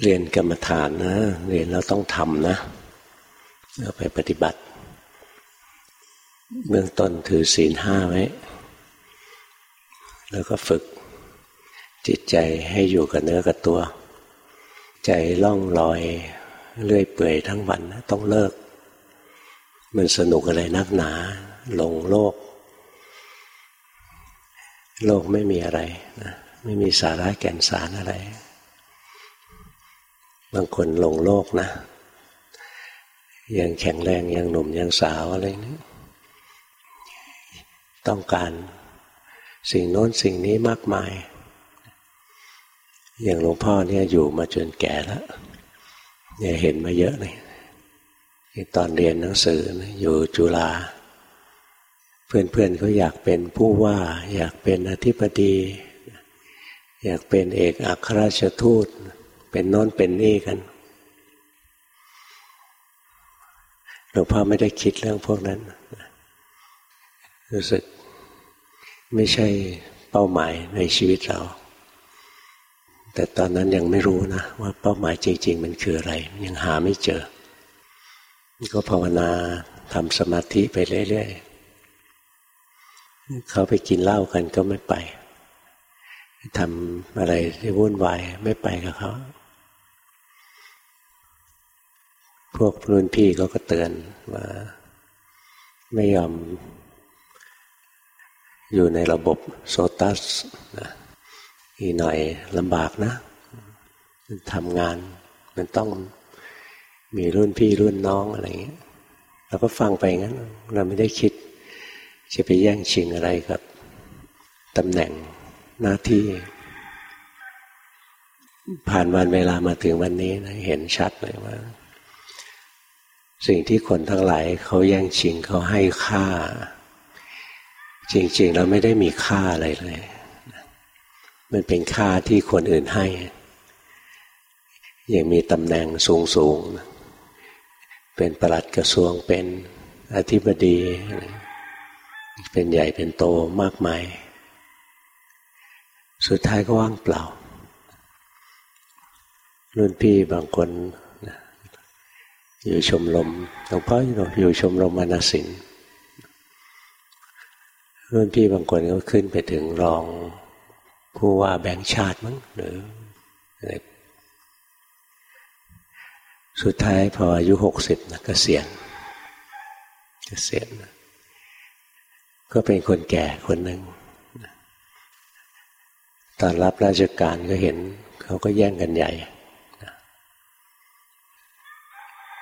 เรียนกรรมฐานนะ เรียนแล้วต้องทำนะเอาไปปฏิบัติ เบื้องต้นถือศีลห้าไว้ แล้วก็ฝึกจิตใจให้อยู่กับเนื้อกับตัว ใจล่องลอยเลื่อยเปื่อยทั้งวันนะต้องเลิก มันสนุกอะไรนักหนาหลงโลก โลกไม่มีอะไรนะไม่มีสาระแก่นสารอะไร บางคนหลงโลกนะ ยังแข็งแรงยังหนุ่มยังสาวอะไรนี่ต้องการสิ่งโน้นสิ่งนี้มากมาย อย่างหลวงพ่อเนี่ยอยู่มาจนแก่แล้วเนี่ยเห็นมาเยอะเลยตอนเรียนหนังสืออยู่จุฬาเพื่อนๆเขาอยากเป็นผู้ว่า อยากเป็นอธิบดี อยากเป็นเอกอัครราชทูตเป็นโน้นเป็นนี่กันหลวงพ่อไม่ได้คิดเรื่องพวกนั้น รู้สึกไม่ใช่เป้าหมายในชีวิตเรา แต่ตอนนั้นยังไม่รู้นะ ว่าเป้าหมายจริง ๆ มันคืออะไร ยังหาไม่เจอ ก็ภาวนาทำสมาธิไปเรื่อยๆเขาไปกินเหล้ากันก็ไม่ไปทำอะไรที่วุ่นวายไม่ไปกับเขา พวกรุ่นพี่เขาก็เตือนว่าไม่ยอมอยู่ในระบบโซตัสนะอีหน่อยลำบากนะทำงานมันต้องมีรุ่นพี่รุ่นน้องอะไรเงี้ยเราก็ฟังไปงั้น เราไม่ได้คิด จะไปแย่งชิงอะไรกับตำแหน่งหน้าที่ ผ่านวันเวลามาถึงวันนี้นะเห็นชัดเลยว่า สิ่งที่คนทั้งหลายเขาแย่งชิงเขาให้ค่า จริงๆเราไม่ได้มีค่าอะไรเลย มันเป็นค่าที่คนอื่นให้ อย่างมีตำแหน่งสูงสูงเป็นประหลัดกระทรวงเป็นอธิบดี เป็นใหญ่เป็นโตมากมาย สุดท้ายก็ว่างเปล่า รุ่นพี่บางคน อยู่ชมรมหลวงพ่ออยู่ชมรมมนสินรุ่นพี่บางคนก็ขึ้นไปถึงรองผู้ว่าแบงค์ชาติมั้งหรือสุดท้ายพออายุหกสิบนะกเกษียณเกษียณก็เป็นคนแก่คนหนึ่งตอนรับราชการก็เห็นเขาก็แย่งกันใหญ่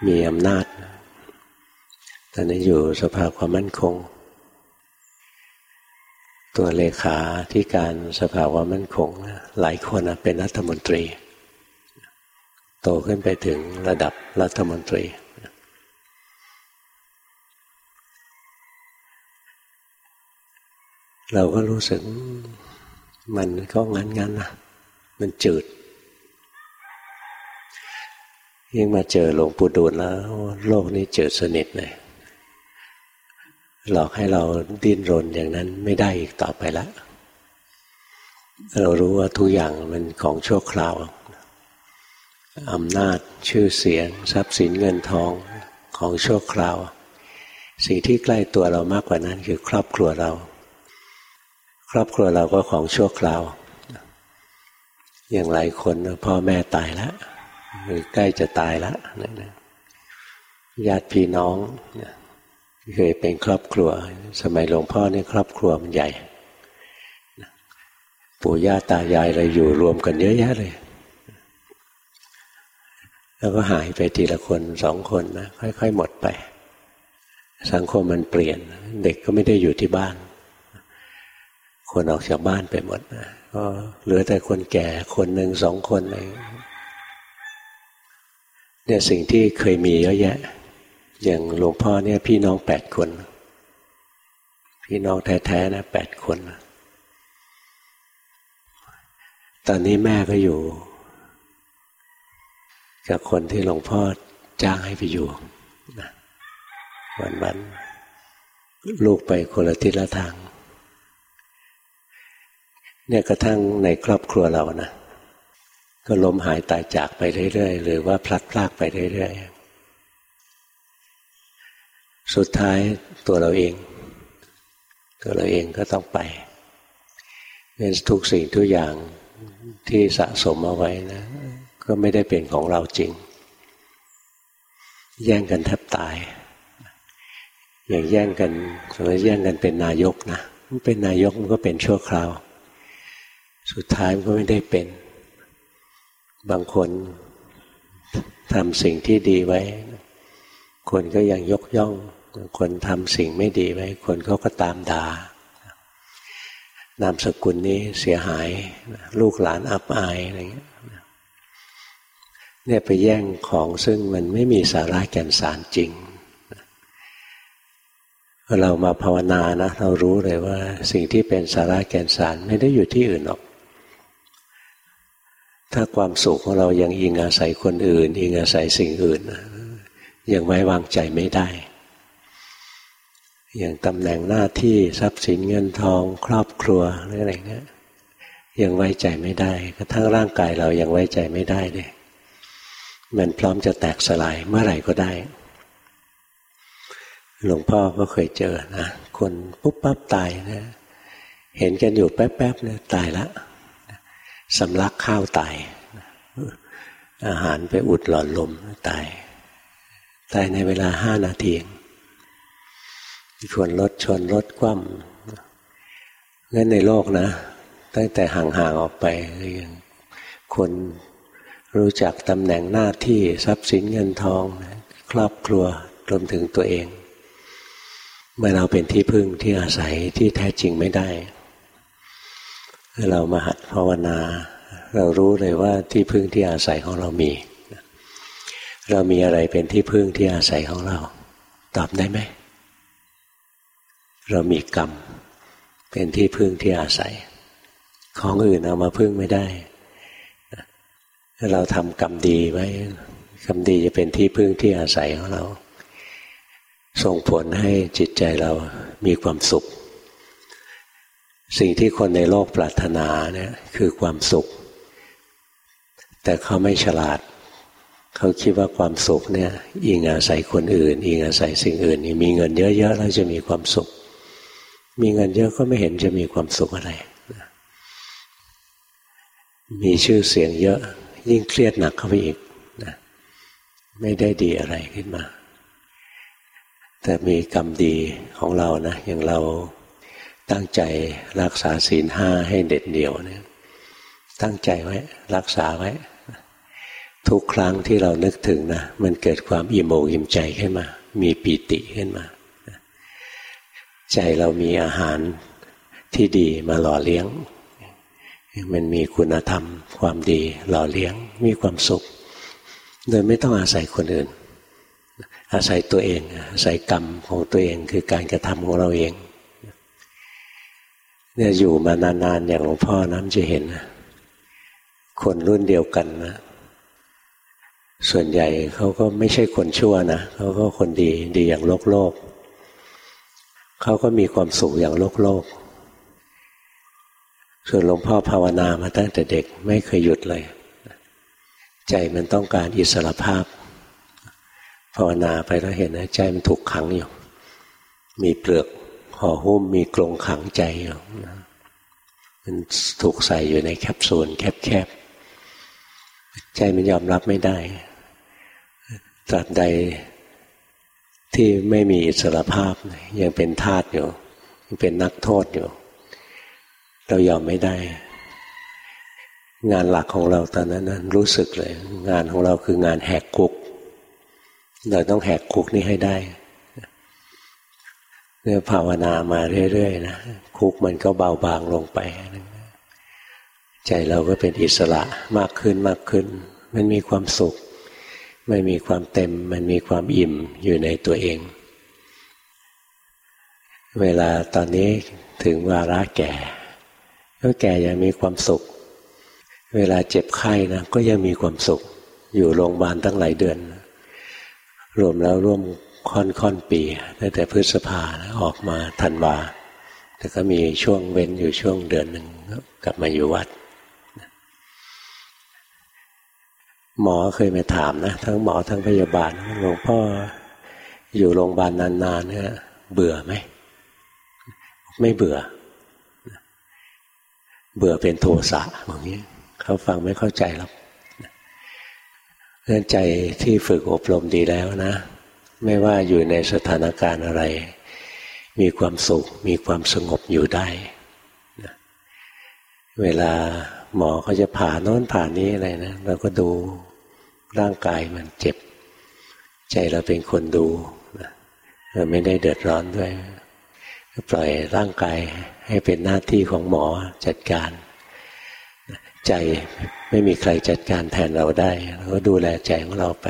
มีอำนาจ ตอนนี้อยู่สภาความมั่นคง ตัวเลขาที่การสภาควะมั่นคง หลายคนเป็นรัฐมนตรี โตขึ้นไปถึงระดับรัฐมนตรี เราก็รู้สึกมันก็งั้นงันนะมันจืด ยิ่งมาเจอหลวงปู่ดูลแล้ว โลกนี้เจืดสนิทเลยหลอกให้เราดิ้นรนอย่างนั้นไม่ได้อีกต่อไปล้วเรารู้ว่าทุกอย่างมันของชั่วคราวอำนาจชื่อเสียง ทรัพย์สินเงินทองของชั่วคราว สิ่งที่ใกล้ตัวเรามากกว่านั้นคือครอบครัวเรา ครอบครัวเราก็ของชั่วคราว อย่างหลายคนพ่อแม่ตายแล้ว หรือใกล้จะตายแล้วญาติพี่น้องเคยเป็นครอบครัว สมัยหลวงพ่อเนี่ยครอบครัวมันใหญ่ปู่ย่าตายายอะไรอยู่รวมกันเยอะแยะเลย แล้วก็หายไปทีละคนสองคนนะค่อยๆหมดไป สังคมมันเปลี่ยน เด็กก็ไม่ได้อยู่ที่บ้าน คนออกจากบ้านไปหมดนะก็เหลือแต่คนแก่คนหนึ่งสองคนอะไร เนี่ยสิ่งที่เคยมีเยอะแยะ อย่างหลวงพ่อเนี่ย พี่น้องแปดคน พี่น้องแท้ๆนะแปดคน ตอนนี้แม่ก็อยู่ กับคนที่หลวงพ่อจ้างให้ไปอยู่วันวันลูกไปคนละทิศละทาง เนี่ยกระทั่งในครอบครัวเรานะ ก็ล้มหายตายจากไปเรื่อยๆหรือว่าพลัดพรากไปเรื่อยๆสุดท้ายตัวเราเอง ตัวเราเองก็ต้องไปเป็นทุกสิ่งทุกอย่างที่สะสมเอาไว้นะ ก็ไม่ได้เป็นของเราจริง แย่งกันแทบตาย อย่างแย่งกันสมมติแย่งกันเป็นนายกนะมันเป็นนายกมันก็เป็นชั่วคราว สุดท้ายมันก็ไม่ได้เป็น บางคนทำสิ่งที่ดีไว้ คนก็ยังยกย่อง คนทำสิ่งไม่ดีไว้ คนเขาก็ตามดา่านามสกุลนี้เสียหาย ลูกหลานอับอายอะไรเงี้ยเนี่ยไปแย่งของซึ่งมันไม่มีสาระแก่นสารจริง เรามาภาวนานะ เรารู้เลยว่าสิ่งที่เป็นสาระแก่นสารไม่ได้อยู่ที่อื่นหรอก ถ้าความสุขของเรายังอิงอาศัยคนอื่น อิงอาศัยสิ่งอื่นยังไว้วางใจไม่ได้ อย่างตำแหน่งหน้าที่ทรัพย์สินเงินทอง ครอบครัวอะไรเงี้ยยังไว้ใจไม่ได้กระทั่งร่างกายเรายังไว้ใจไม่ได้เลยมันพร้อมจะแตกสลายเมื่อไหร่ก็ได้ หลวงพ่อก็เคยเจอนะคนปุ๊บปั๊บตายนะ เห็นกันอยู่แป๊บๆเนี่ยตายละ สำลักข้าวตาย อาหารไปอุดหลอดลมตายตายในเวลาห้านาทีชวนรถชนรถคว่ำงั้นในโลกนะ ตั้งแต่ห่างๆออกไปคนรู้จักตำแหน่งหน้าที่ทรัพย์สินเงินทอง ครอบครัวรวมถึงตัวเอง เมื่อเราเป็นที่พึ่งที่อาศัยที่แท้จริงไม่ได้ เรามาหัดภาวนา เรารู้เลยว่าที่พึ่งที่อาศัยของเรามี เรามีอะไรเป็นที่พึ่งที่อาศัยของเรา ตอบได้ไหม เรามีกรรม เป็นที่พึ่งที่อาศัย ของอื่นเอามาพึ่งไม่ได้ เราทำกรรมดีไว้กรรมดีจะเป็นที่พึ่งที่อาศัยของเรา ส่งผลให้จิตใจเรามีความสุข สิ่งที่คนในโลกปรารถนาเนี่ยคือความสุข แต่เขาไม่ฉลาด เขาคิดว่าความสุขเนี่ยอิงอาศัยคนอื่น อิงอาศัยสิ่งอื่นมีเงินเยอะๆแล้วจะมีความสุข มีเงินเยอะก็ไม่เห็นจะมีความสุขอะไร มีชื่อเสียงเยอะ ยิ่งเครียดหนักเข้าไปอีกนะไม่ได้ดีอะไรขึ้นมา แต่มีกรรมดีของเรานะอย่างเรา ตั้งใจรักษาศีลห้าให้เด็ดเดี่ยวเนี่ยตั้งใจไว้ รักษาไว้ ทุกครั้งที่เรานึกถึงนะมันเกิดความอิ่มอกอิ่มใจขึ้นมา มีปีติขึ้นมา ใจเรามีอาหารที่ดีมาหล่อเลี้ยง มันมีคุณธรรม ความดีหล่อเลี้ยง มีความสุข โดยไม่ต้องอาศัยคนอื่น อาศัยตัวเอง อาศัยกรรมของตัวเองคือการกระทำของเราเอง เนี่ยอยู่มานานๆอย่างหลวงพ่อนะ้ำจะเห็นนะคนรุ่นเดียวกันนะ ส่วนใหญ่เขาก็ไม่ใช่คนชั่วนะเขาก็คนดีดีอย่างโลกโลกเขาก็มีความสุขอย่างโลกโลก ส่วนหลวงพ่อภาวนามาตั้งแต่เด็กไม่เคยหยุดเลย ใจมันต้องการอิสระภาพ ภาวนาไปแล้วเห็นนะใจมันถูกขังอยู่ มีเปลือกห่อหุ้มมีกรงขังใจอยู่ มันถูกใส่อยู่ในแคปซูลแคบๆ ใจมันยอมรับไม่ได้ ตราบใดที่ไม่มีอิสรภาพ ยังเป็นทาสอยู่ ยังเป็นนักโทษอยู่ เรายอมไม่ได้ งานหลักของเราตอนนั้นรู้สึกเลย งานของเราคืองานแหกคุก เราต้องแหกคุกนี้ให้ได้ เมื่อภาวนามาเรื่อยๆนะคุกมันก็เบาบางลงไป ใจเราก็เป็นอิสระมากขึ้นมากขึ้น มันมีความสุขไม่มีความเต็ม มันมีความอิ่มอยู่ในตัวเอง เวลาตอนนี้ถึงวาระแก่ ก็แก่ยังมีความสุข เวลาเจ็บไข้นะก็ยังมีความสุข อยู่โรงพยาบาลตั้งหลายเดือน รวมแล้วร่วม ค่อนค่อนปีตั้งแต่พฤษภาออกมาธันวาแต่ก็มีช่วงเว้นอยู่ช่วงเดือนหนึ่งกลับมาอยู่วัด หมอเคยมาถามนะทั้งหมอทั้งพยาบาลหลวงพ่ออยู่โรงพยาบาลนานๆเนี่ยเบื่อไหมไม่เบื่อ เบื่อเป็นโทสะอย่างนี้เขาฟังไม่เข้าใจหรอกเรื่องใจที่ฝึกอบรมดีแล้วนะ ไม่ว่าอยู่ในสถานการณ์อะไร มีความสุข มีความสงบอยู่ได้ เวลาหมอเขาจะผ่าโน้นผ่านี้อะไรนะเราก็ดูร่างกายมันเจ็บ ใจเราเป็นคนดูเราไม่ได้เดือดร้อนด้วยปล่อยร่างกายให้เป็นหน้าที่ของหมอจัดการ ใจไม่มีใครจัดการแทนเราได้ เราก็ดูแลใจของเราไป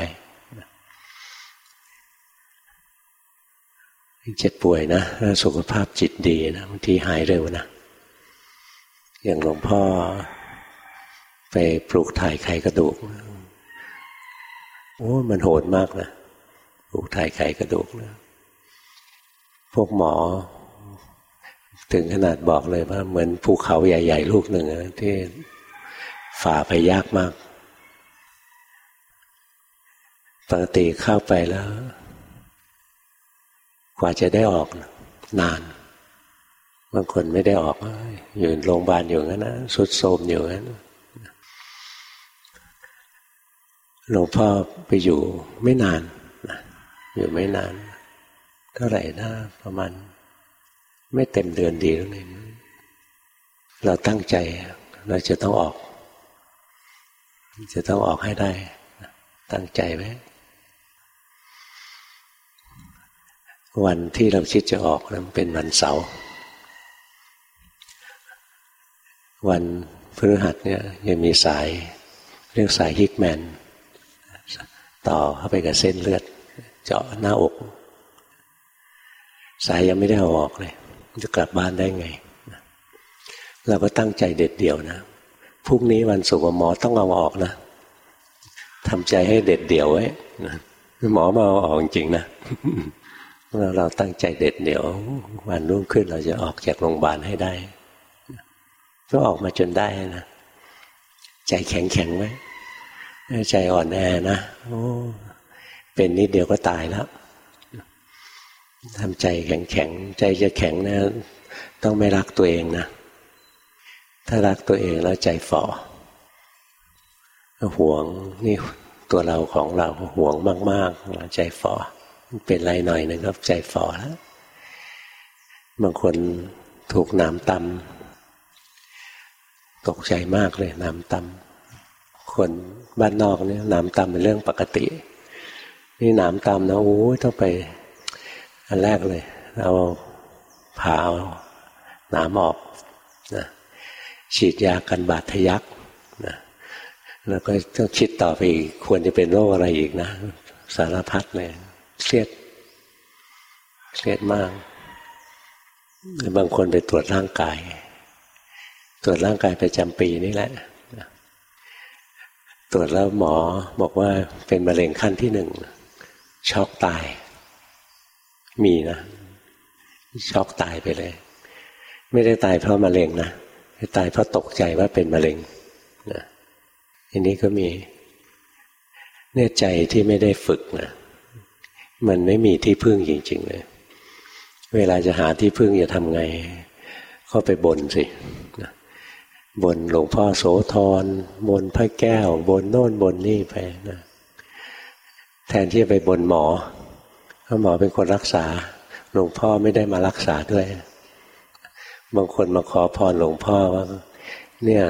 เจ็บป่วยนะสุขภาพจิตดีนะบางทีหายเร็วนะ อย่างหลวงพ่อไปปลูกถ่ายไขกระดูก โอ้ มันโหดมากนะปลูกถ่ายไขกระดูกนะพวกหมอ ถึงขนาดบอกเลยว่า เหมือนภูเขาใหญ่ ๆ ลูกหนึ่งที่ฝ่าไปยากมาก ปกติเข้าไปแล้ว กว่าจะได้ออกนาน บางคนไม่ได้ออก อยู่โรงพยาบาลอยู่งั้นนะสุดโทมอยู่งั้นหลวงพ่อไปอยู่ไม่นานอยู่ไม่นาน เท่าไหร่นะประมาณ ไม่เต็มเดือนดีแล้วเลยเราตั้งใจเราจะต้องออก จะต้องออกให้ได้ ตั้งใจไว้ วันที่เราคิดจะออกนั้นเป็นวันเสาร์วันพฤหัสเนี่ยยังมีสายเรียกสายฮิกแมน ต่อเข้าไปกับเส้นเลือด เจาะหน้าอก สายยังไม่ได้เอาออกเลย จะกลับบ้านได้ไง เราก็ตั้งใจเด็ดเดี่ยวนะพรุ่งนี้วันศุกร์หมอต้องเอาออกนะทำใจให้เด็ดเดี่ยวไว้หมอมาเอาออกจริงนะ เราเราตั้งใจเด็ดเดี่ยว วันรุ่งขึ้นเราจะออกจากโรงพยาบาลให้ได้ ก็ออกมาจนได้นะใจแข็งแข็งไว้ใจอ่อนแอนะโอ้เป็นนิดเดียวก็ตายแล้วทำใจแข็งแข็งใจจะแข็งนะต้องไม่รักตัวเองนะถ้ารักตัวเองแล้วใจฝ่อห่วงนี่ตัวเราของเราห่วงมากๆใจฝ่อ เป็นไรหน่อยนึงก็ใจฝ่อแล้วบางคนถูกน้ำตำตกใจมากเลยน้ำตำคนบ้านนอกเนี่ยน้ำตำเป็นเรื่องปกติ นี่น้ำตำนะโอ้ยต้องไป อันแรกเลย เอาผ่าเอาหนามออกนะฉีดยากันบาดทะยักนะแล้วก็ต้องคิดต่อไปอีกควรจะเป็นโรคอะไรอีกนะ สารพัดเลย เครียดเครียดมาก บางคนไปตรวจร่างกาย ตรวจร่างกายประจำปีนี่แหละ ตรวจแล้วหมอบอกว่าเป็นมะเร็งขั้นที่หนึ่ง ช็อกตาย มีนะ ช็อกตายไปเลย ไม่ได้ตายเพราะมะเร็งนะตายเพราะตกใจว่าเป็นมะเร็งนะอันนี้ก็มีเนี่ยใจที่ไม่ได้ฝึกนะ มันไม่มีที่พึ่งจริง ๆ เลย เวลาจะหาที่พึ่งจะทำไง ก็ไปบนสิบนหลวงพ่อโสธรบนพระแก้ว บนโน่นบนนี่ไปนะแทนที่จะไปบนหมอเพราะหมอเป็นคนรักษา หลวงพ่อไม่ได้มารักษาด้วย บางคนมาขอพรหลวงพ่อว่า เนี่ย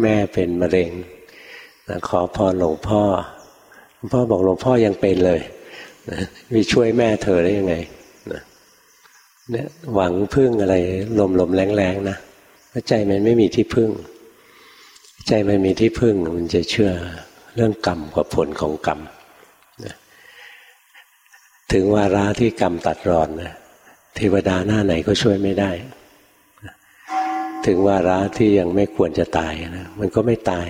แม่เป็นมะเร็งขอพรหลวงพ่อหลวงพ่อบอกหลวงพ่อยังเป็นเลย นะมีช่วยแม่เธอได้ยังไงนะเนี่ยหวังพึ่งอะไรลมๆแรงๆนะใจมันไม่มีที่พึ่ง ใจมันมีที่พึ่งมันจะเชื่อเรื่องกรรมกับผลของกรรมถึงวาระที่กรรมตัดรอนนะเทวดาหน้าไหนก็ช่วยไม่ได้ ถึงวาระที่ยังไม่ควรจะตายนะมันก็ไม่ตาย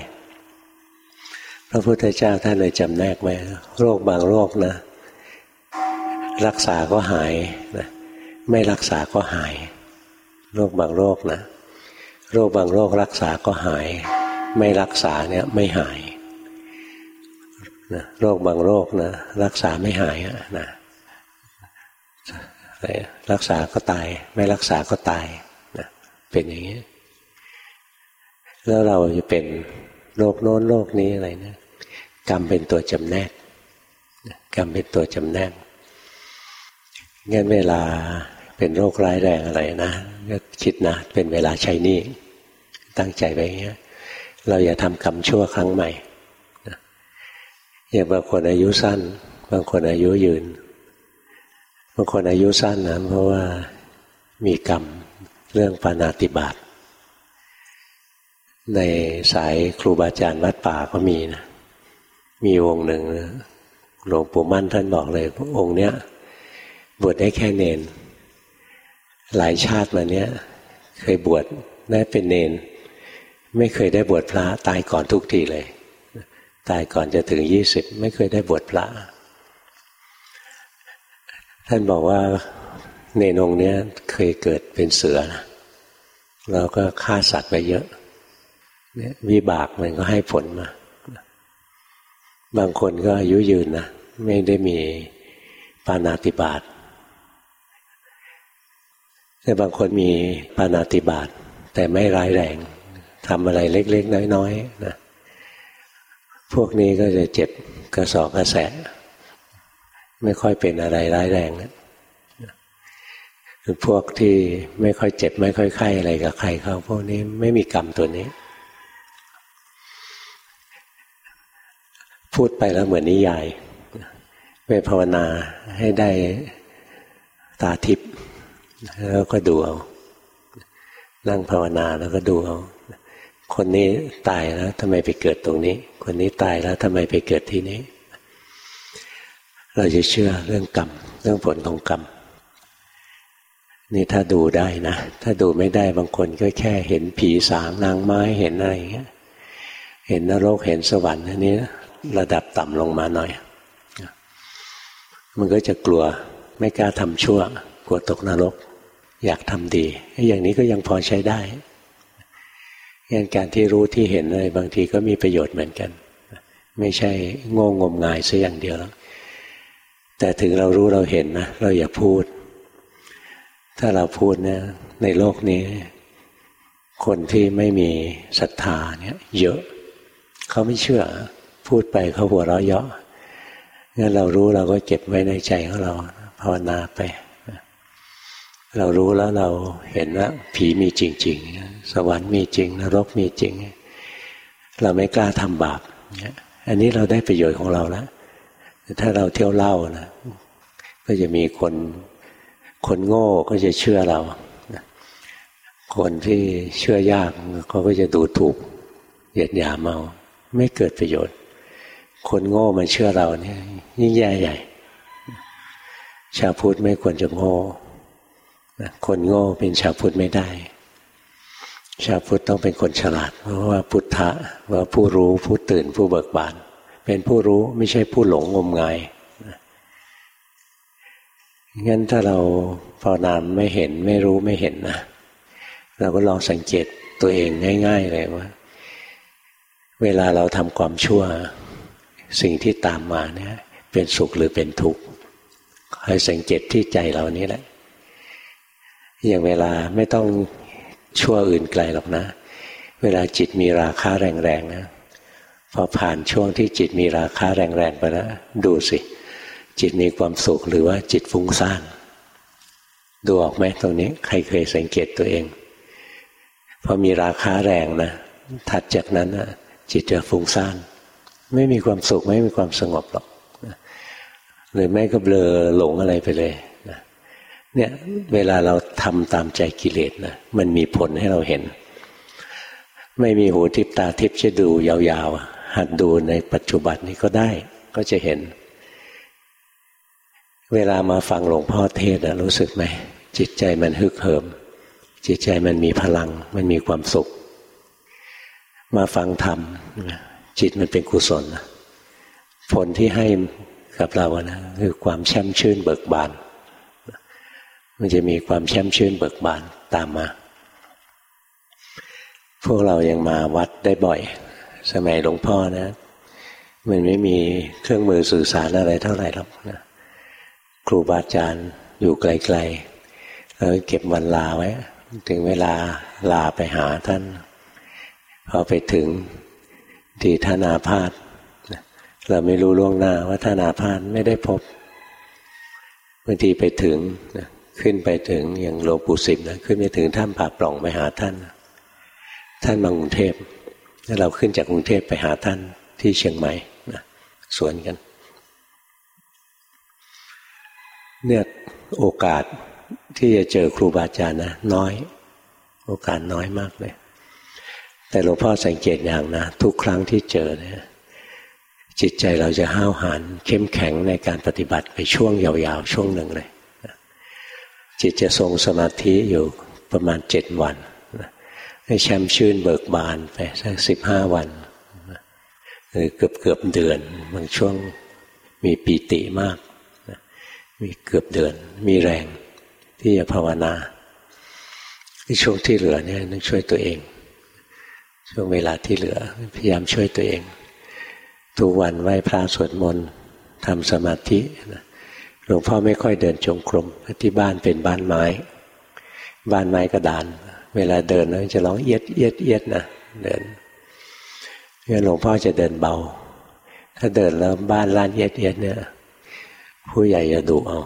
พระพุทธเจ้าท่านเลยจำแนกไว้โรคบางโรคนะ รักษาก็หายนะไม่รักษาก็หาย โรคบางโรคนะ โรคบางโรครักษาก็หาย ไม่รักษาเนี่ยไม่หายนะโรคบางโรคนะรักษาไม่หายนะรักษาก็ตาย ไม่รักษาก็ตายนะเป็นอย่างนี้ แล้วเราจะเป็นโรคโน้นโรคนี้อะไรนะกรรมเป็นตัวจำแนกกรรมเป็นตัวจำแนก งั้นเวลาเป็นโรคร้ายแรงอะไรนะก็คิดนะเป็นเวลาใช้นี่ตั้งใจไว้อย่างเงี้ย เราอย่าทำกรรมชั่วครั้งใหม่อย่างบางคนอายุสั้น บางคนอายุยืน บางคนอายุสั้นนะเพราะว่ามีกรรมเรื่องปานาติบาตในสายครูบาอาจารย์วัดป่าก็มีนะมีองค์หนึ่งหลวงปู่มั่นท่านบอกเลยองค์เนี้ย บวชได้แค่เนน หลายชาติมาเนี้ยเคยบวชได้เป็นเนน ไม่เคยได้บวชพระตายก่อนทุกทีเลย ตายก่อนจะถึงยี่สิบไม่เคยได้บวชพระ ท่านบอกว่าเนนองเนี้ยเคยเกิดเป็นเสือแล้วก็ฆ่าสัตว์ไปเยอะวิบากมันก็ให้ผลมาบางคนก็อายุยืนนะไม่ได้มีปานาติบาต แต่บางคนมีปานาติบาตแต่ไม่ร้ายแรงทำอะไรเล็กๆ น้อยๆนะพวกนี้ก็จะเจ็บกระสอบกระแสไม่ค่อยเป็นอะไรร้ายแรงนะพวกที่ไม่ค่อยเจ็บ ไม่ค่อยไข้อะไรกับใครเขาพวกนี้ไม่มีกรรมตัวนี้ พูดไปแล้วเหมือนนิยายไปภาวนาให้ได้ตาทิพย์ แล้วก็ดูเอานั่งภาวนาแล้วก็ดูเอาคนนี้ตายแล้วทำไมไปเกิดตรงนี้ คนนี้ตายแล้วทำไมไปเกิดที่นี้ เราจะเชื่อเรื่องกรรม เรื่องผลของกรรม นี่ถ้าดูได้นะ ถ้าดูไม่ได้บางคนก็แค่เห็นผีสางนางไม้เห็นอะไรเงี้ยเห็นนรกเห็นสวรรค์อันนี้ ระดับต่ำลงมาหน่อย มันก็จะกลัวไม่กล้าทำชั่ว กลัวตกนรก อยากทำดี อย่างนี้ก็ยังพอใช้ได้งั้นการที่รู้ที่เห็นอะไรบางทีก็มีประโยชน์เหมือนกัน ไม่ใช่โง่งมงายซะอย่างเดียวแล้วแต่ถึงเรารู้เราเห็นนะเราอย่าพูด ถ้าเราพูดเนี่ยในโลกนี้ คนที่ไม่มีศรัทธาเนี่ย เยอะ เขาไม่เชื่อ พูดไปเขาหัวเราะเยาะงั้นเรารู้เราก็เก็บไว้ในใจของเรา ภาวนาไป เรารู้แล้วเราเห็นว่าผีมีจริง ๆ สวรรค์มีจริง นรกมีจริง เราไม่กล้าทำบาปอันนี้เราได้ประโยชน์ของเราแล้วถ้าเราเที่ยวเล่านะก็จะมีคนคนโง่ก็จะเชื่อเรา คนที่เชื่อยากเขาก็จะดูถูกเหยียดหยามเมา ไม่เกิดประโยชน์ คนโง่มาเชื่อเราเนี่ยยิ่งแย่ใหญ่ ชาวพุทธไม่ควรจะโง่ คนโง่เป็นชาวพุทธไม่ได้ ชาวพุทธต้องเป็นคนฉลาด เพราะว่าพุทธะว่าผู้รู้ผู้ตื่นผู้เบิกบาน เป็นผู้รู้ไม่ใช่ผู้หลงงมงายงั้นถ้าเราภาวนาไม่เห็นไม่รู้ไม่เห็นนะเราก็ลองสังเกตตัวเองง่าย ๆ เลยว่า เวลาเราทำความชั่ว สิ่งที่ตามมาเนี่ย เป็นสุขหรือเป็นทุกข์ให้สังเกตที่ใจเรานี้แหละ อย่างเวลาไม่ต้องชั่วอื่นไกลหรอกนะ เวลาจิตมีราคาแรงๆนะพอผ่านช่วงที่จิตมีราคาแรงๆไปแล้วดูสิ จิตมีความสุขหรือว่าจิตฟุ้งซ่านดูออกไหมตรงนี้ ใครเคยสังเกตตัวเองพอมีราคาแรงนะถัดจากนั้นนะจิตจะฟุ้งซ่านไม่มีความสุขไม่มีความสงบหรอกหรือไม่ก็เบลอหลงอะไรไปเลย เนี่ยเวลาเราทำตามใจกิเลสนะมันมีผลให้เราเห็น ไม่มีหูทิพตาทิพจะดูยาวๆ หัดดูในปัจจุบันนี้ก็ได้ ก็จะเห็น เวลามาฟังหลวงพ่อเทศนะรู้สึกไหมจิตใจมันฮึกเหิม จิตใจมันมีพลัง มันมีความสุข มาฟังธรรมจิตมันเป็นกุศลผลที่ให้กับเรานะคือความแช่มชื่นเบิกบาน มันจะมีความแช่มชื่นเบิกบานตามมา พวกเรายังมาวัดได้บ่อย สมัยหลวงพ่อนะ มันไม่มีเครื่องมือสื่อสารอะไรเท่าไหร่หรอกนะครูบาอาจารย์อยู่ไกลๆเราเก็บวันลาไว้ ถึงเวลาลาไปหาท่าน พอไปถึงที่ท่านาพาธเราไม่รู้ล่วงหน้าว่าท่านาพาธไม่ได้พบบางทีไปถึง ขึ้นไปถึงอย่างหลวงปู่สิบนะขึ้นไปถึงท่านป่าปล่องไปหาท่าน ท่านมากรุงเทพแล้วเราขึ้นจากกรุงเทพไปหาท่านที่เชียงใหม่นะสวนกัน เนี่ยโอกาสที่จะเจอครูบาอาจารย์นะน้อย โอกาสน้อยมากเลย แต่หลวงพ่อสังเกตอย่างนะ ทุกครั้งที่เจอเนี่ยจิตใจเราจะห้าวหาญเข้มแข็งในการปฏิบัติไปช่วงยาวๆ ช่วงหนึ่งเลย จิตจะทรงสมาธิอยู่ประมาณเจ็ดวันให้แช่มชื่นเบิกบานไปสักสิบห้าวันคือเกือบเกือบเดือนบางช่วงมีปีติมาก มีเกือบเดือน มีแรงที่จะภาวนาที่ช่วงที่เหลือเนี่ยต้องช่วยตัวเอง ช่วงเวลาที่เหลือ พยายามช่วยตัวเอง ทุกวันไหว้พระสวดมนต์ทำสมาธิ หลวงพ่อไม่ค่อยเดินจงกรมที่บ้านเป็นบ้านไม้ บ้านไม้กระดาน เวลาเดินจะร้องเอียดเอียดเอียดนะเดินงั้นหลวงพ่อจะเดินเบา ถ้าเดินแล้วบ้านล้านเอียดเอียดเนี่ย ผู้ใหญ่จะดุเอา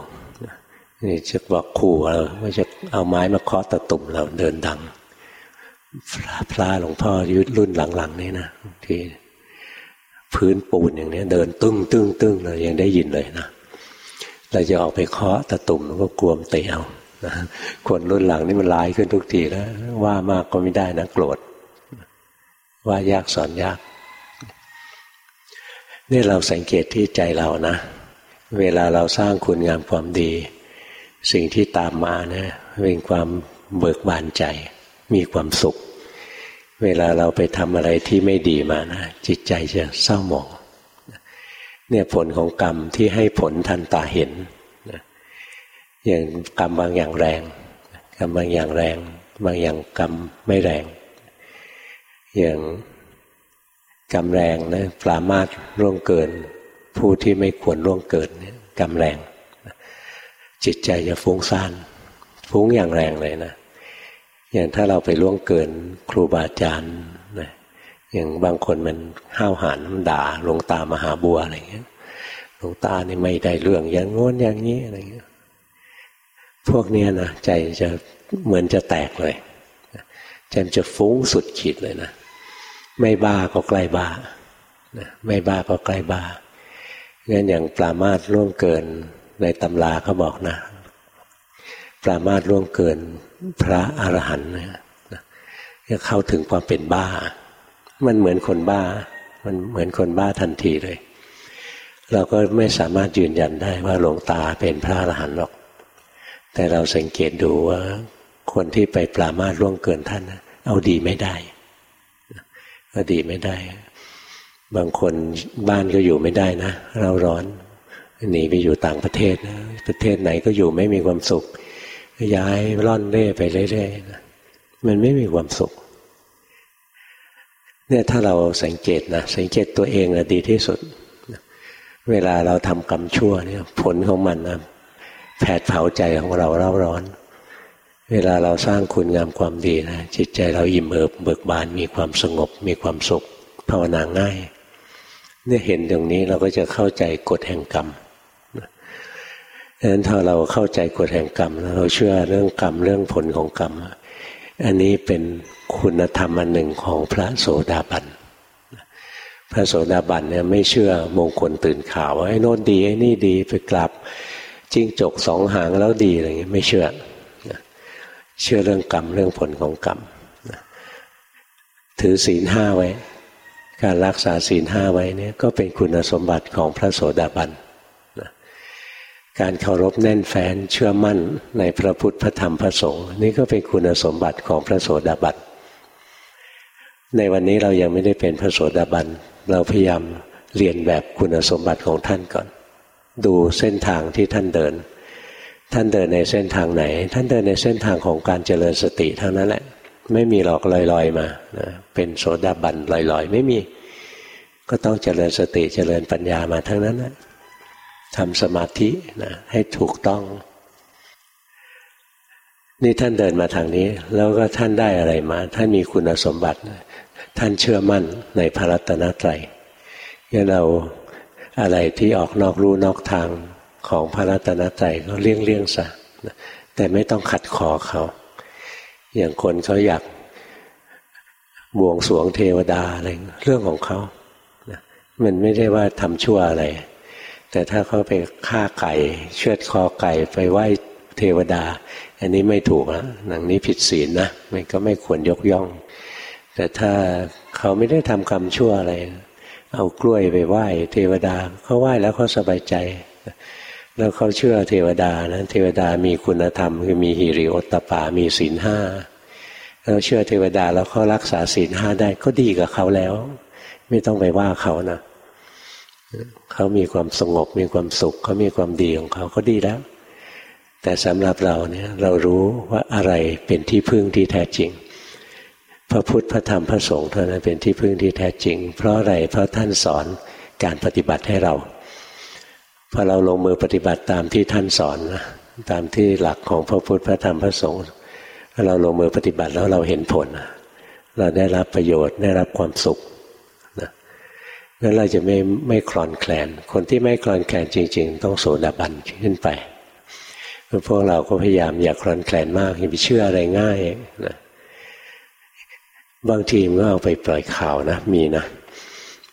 นี่จะบอกขู่เราว่าจะเอาไม้มาเคาะตะตุ่มเราเดินดังพระหลวงพ่อยุดรุ่นหลังๆนี่นะที่พื้นปูนอย่างนี้เดินตึ้งตึ้งตึ้งเลยยังได้ยินเลยนะ เราจะออกไปเคาะตะตุ่มก็กลัวมเตะเอาคนรุ่นหลังนี่มันลายขึ้นทุกทีแล้ว ว่ามากก็ไม่ได้นะโกรธ ว่ายากสอนยาก นี่เราสังเกตที่ใจเรานะ เวลาเราสร้างคุณงามความดี สิ่งที่ตามมาเนะี่ยเป็นความเบิกบานใจ มีความสุข เวลาเราไปทำอะไรที่ไม่ดีมานะจิตใจจะเศร้าหมอง เนี่ยผลของกรรมที่ให้ผลทันตาเห็นอย่างกรรมบางอย่างแรงกรรมบางอย่างแรง บางอย่างกรรมไม่แรง อย่างกรรมแรงนะปรามาตร่วงเกิน ผู้ที่ไม่ควรร่วงเกินเนี่ยกรรมแรง จิตใจจะฟุ้งซ่านฟุ้งอย่างแรงเลยนะอย่างถ้าเราไปล่วงเกินครูบาอาจารย์ อย่างบางคนมันห้าวหาญมันด่าหลวงตามหาบัวอะไรเงี้ยหลวงตานี่ไม่ได้เรื่องอย่างโน้นอย่างนี้อะไรเงี้ย พวกเนี้ยนะใจจะเหมือนจะแตกเลยใจมันจะฟุ้งสุดขีดเลยนะไม่บ้าก็ใกล้บ้าไม่บ้าก็ใกล้บ้างั้นอย่างปรามาตร่วงเกินในตำราเขาบอกนะ ปรามาตร่วงเกินพระอรหันต์จะเข้าถึงความเป็นบ้า มันเหมือนคนบ้า มันเหมือนคนบ้าทันทีเลย เราก็ไม่สามารถยืนยันได้ว่าหลวงตาเป็นพระอรหันต์หรอก แต่เราสังเกตดูว่า คนที่ไปปรามาทร่วงเกินท่าน เอาดีไม่ได้เอาดีไม่ได้ บางคนบ้านก็อยู่ไม่ได้นะ เราร้อนหนีไปอยู่ต่างประเทศนะประเทศไหนก็อยู่ไม่มีความสุข ย้ายร่อนเร่ไปเรื่อยๆมันไม่มีความสุข เนี่ยถ้าเราสังเกตนะสังเกตตัวเองนะดีที่สุด เวลาเราทำกรรมชั่วเนี่ยผลของมันนะแผดเผาใจของเราเร่าร้อน เวลาเราสร้างคุณงามความดีนะจิตใจเราอิ่มเอิบเบิกบานมีความสงบ มีความสุขภาวนาง่าย เนี่ยเห็นตรงนี้เราก็จะเข้าใจกฎแห่งกรรมดังนั้นถ้าเราเข้าใจกฎแห่งกรรมเราเชื่อเรื่องกรรมเรื่องผลของกรรม อันนี้เป็นคุณธรรมอันหนึ่งของพระโสดาบัน พระโสดาบันเนี่ยไม่เชื่อมงคลตื่นข่าวว่าไอ้โน่นดีไอ้นี่ดีไปกลับจิ้งจกสองหางแล้วดีอะไรเงี้ยไม่เชื่อ เชื่อเรื่องกรรมเรื่องผลของกรรมถือศีลห้าไว้ การรักษาศีลห้าไว้เนี่ยก็เป็นคุณสมบัติของพระโสดาบัน การเคารพแน่นแฟ้นเชื่อมั่นในพระพุทธพระธรรมพระสงฆ์นี่ก็เป็นคุณสมบัติของพระโสดาบันในวันนี้เรายังไม่ได้เป็นพระโสดาบันเราพยายามเรียนแบบคุณสมบัติของท่านก่อน ดูเส้นทางที่ท่านเดิน ท่านเดินในเส้นทางไหน ท่านเดินในเส้นทางของการเจริญสติเท่านั้นแหละ ไม่มีหลอกลอยๆมาเป็นโสดาบันลอยๆ ไม่มี ก็ต้องเจริญสติเจริญปัญญามาทั้งนั้นนะ ทำสมาธินะให้ถูกต้อง นี่ท่านเดินมาทางนี้ แล้วก็ท่านได้อะไรมา ท่านมีคุณสมบัติ ท่านเชื่อมั่นในพระรัตนตรัยงั้นเราอะไรที่ออกนอกรู้นอกทางของพระรัตนตรัยก็เลี่ยงเลี่ยงซะแต่ไม่ต้องขัดคอเขา อย่างคนเขาอยากบวงสวงเทวดาอะไรเรื่องของเขา มันไม่ได้ว่าทำชั่วอะไร แต่ถ้าเขาไปฆ่าไก่ เชือดคอไก่ไปไหว้เทวดา อันนี้ไม่ถูกนะหนังนี้ผิดศีลนะมันก็ไม่ควรยกย่อง แต่ถ้าเขาไม่ได้ทำกรรมชั่วอะไร เอากล้วยไปไหว้เทวดาเขาไหว้แล้วเขาสบายใจ แล้วเขาเชื่อเทวดานะเทวดามีคุณธรรม คือมีหิริโอตตปามีศีลห้าเราเชื่อเทวดาแล้วเขารักษาศีลห้าได้ก็ดีกับเขาแล้ว ไม่ต้องไปว่าเขานะ เขามีความสงบมีความสุขเขามีความดีของเขาก็ดีแล้ว แต่สำหรับเราเนี่ยเรารู้ว่าอะไรเป็นที่พึ่งที่แท้จริง พระพุทธพระธรรมพระสงฆ์เท่านั้นเป็นที่พึ่งที่แท้จริง เพราะอะไรเพราะท่านสอนการปฏิบัติให้เราพอเราลงมือปฏิบัติตามที่ท่านสอนนะตามที่หลักของพระพุทธพระธรรมพระสงฆ์เราลงมือปฏิบัติแล้วเราเห็นผล เราได้รับประโยชน์ได้รับความสุข นั้นเราจะไม่ไม่คลอนแคลน คนที่ไม่คลอนแคลนจริง ๆ ต้องโสดาบันขึ้นไปพวกเราก็พยายามอย่าคลอนแคลนมากอย่าไปเชื่ออะไรง่ายนะบางทีมันก็เอาไปปล่อยข่าวนะมีนะ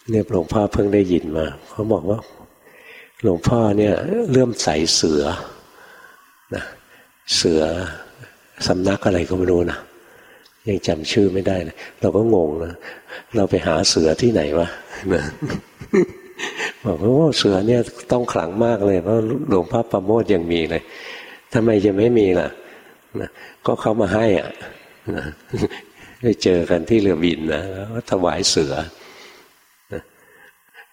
เนี่ยหลวงพ่อเพิ่งได้ยินมาเขาบอกว่า หลวงพ่อเนี่ยเลื่อมใสเสือนะเสือสำนักอะไรก็ไม่รู้นะ ยังจำชื่อไม่ได้เลยเราก็งงนะเราไปหาเสือที่ไหนวะนะบอกว่าเสือเนี่ยต้องขลังมากเลยเพราะหลวงพ่อประโมทยังมีเลยทำไมจะไม่มีล่ะนะก็เขามาให้อะนะไปเจอกันที่เรือบินนะแล้วถวายเสือ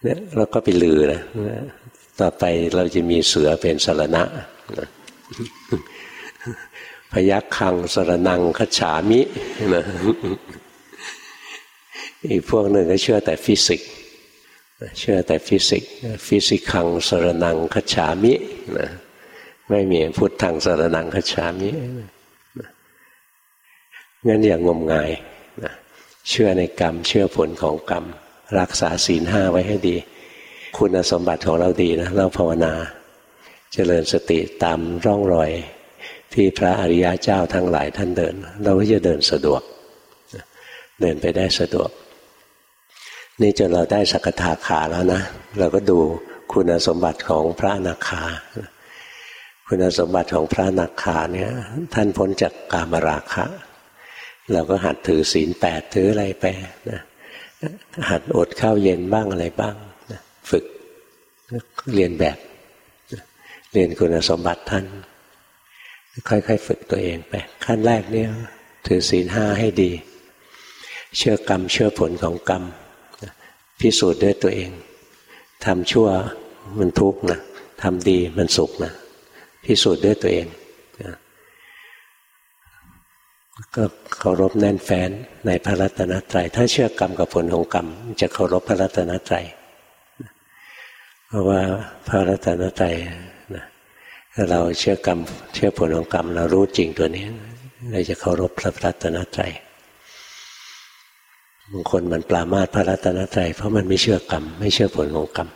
เนี่ยเราก็ไปลือนะต่อไปเราจะมีเสือเป็นสารณะนะ พยัคฆังสรณัง คัจฉามินะอีกพวกหนึ่งก็เชื่อแต่ฟิสิกส์เชื่อแต่ฟิสิกส์ฟิสิกคังสรณัง คัจฉามินะไม่มีพุทธังสรณัง คัจฉามิงั้นอย่างงมงายนะเชื่อในกรรม เชื่อผลของกรรม รักษาศีลห้าไว้ให้ดี คุณสมบัติของเราดีนะ เราภาวนาเจริญสติตามร่องรอย ที่พระอริยะเจ้าทั้งหลายท่านเดิน เราก็จะเดินสะดวก เดินไปได้สะดวก นี่จนเราได้สักทาขาแล้วนะ เราก็ดูคุณสมบัติของพระนาคา คุณสมบัติของพระนาคาเนี่ยท่านพ้นจากกามราคะ เราก็หัดถือศีลแปดถืออะไรไปนะหัดอดข้าวเย็นบ้างอะไรบ้างนะฝึกเรียนแบบ เรียนคุณสมบัติท่าน ค่อยๆฝึกตัวเองไป ขั้นแรกเนี่ยถือศีลห้าให้ดี เชื่อกรรมเชื่อผลของกรรม พิสูจน์ด้วยตัวเองทำชั่วมันทุกข์นะทำดีมันสุขนะพิสูจน์ด้วยตัวเองก็เคารพแน่นแฟ้นในพระรัตนตรัยถ้าเชื่อกรรมกับผลของกรรม จะเคารพพระรัตนตรัยเพราะว่าพระรัตนตรัย เราเชื่อกรรม เชื่อผลของกรรม เรารู้จริงตัวนี้เราจะเคารพพระรัตนตรัยบางคนมันปรามาสพระรัตนตรัยเพราะมันไม่เชื่อกรรม ไม่เชื่อผลของกรรม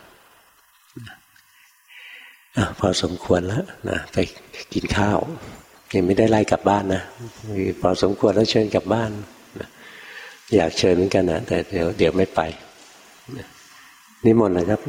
อพอสมควรแล้วนะไปกินข้าวยังไม่ได้ไล่กลับบ้านนะพอสมควรแล้วเชิญกลับบ้านอยากเชิญเหมือนกันนะแต่เดี๋ยวเดี๋ยวไม่ไปนิมนต์เลยครับ